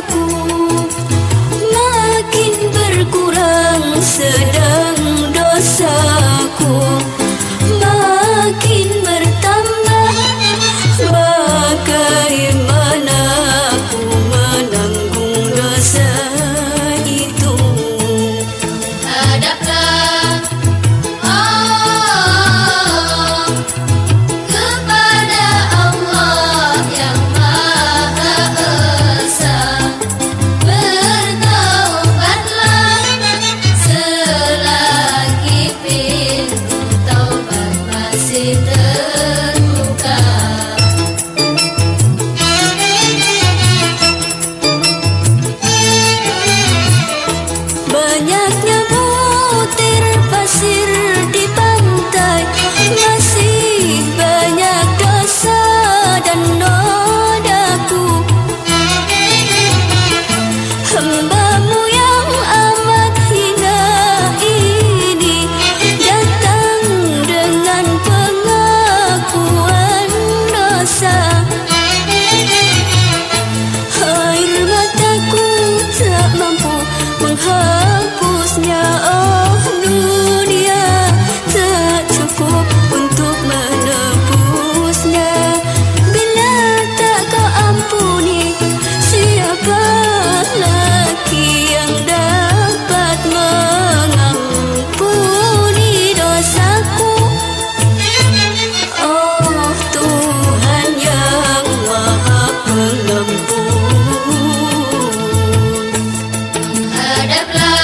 aku Yeah. tierra.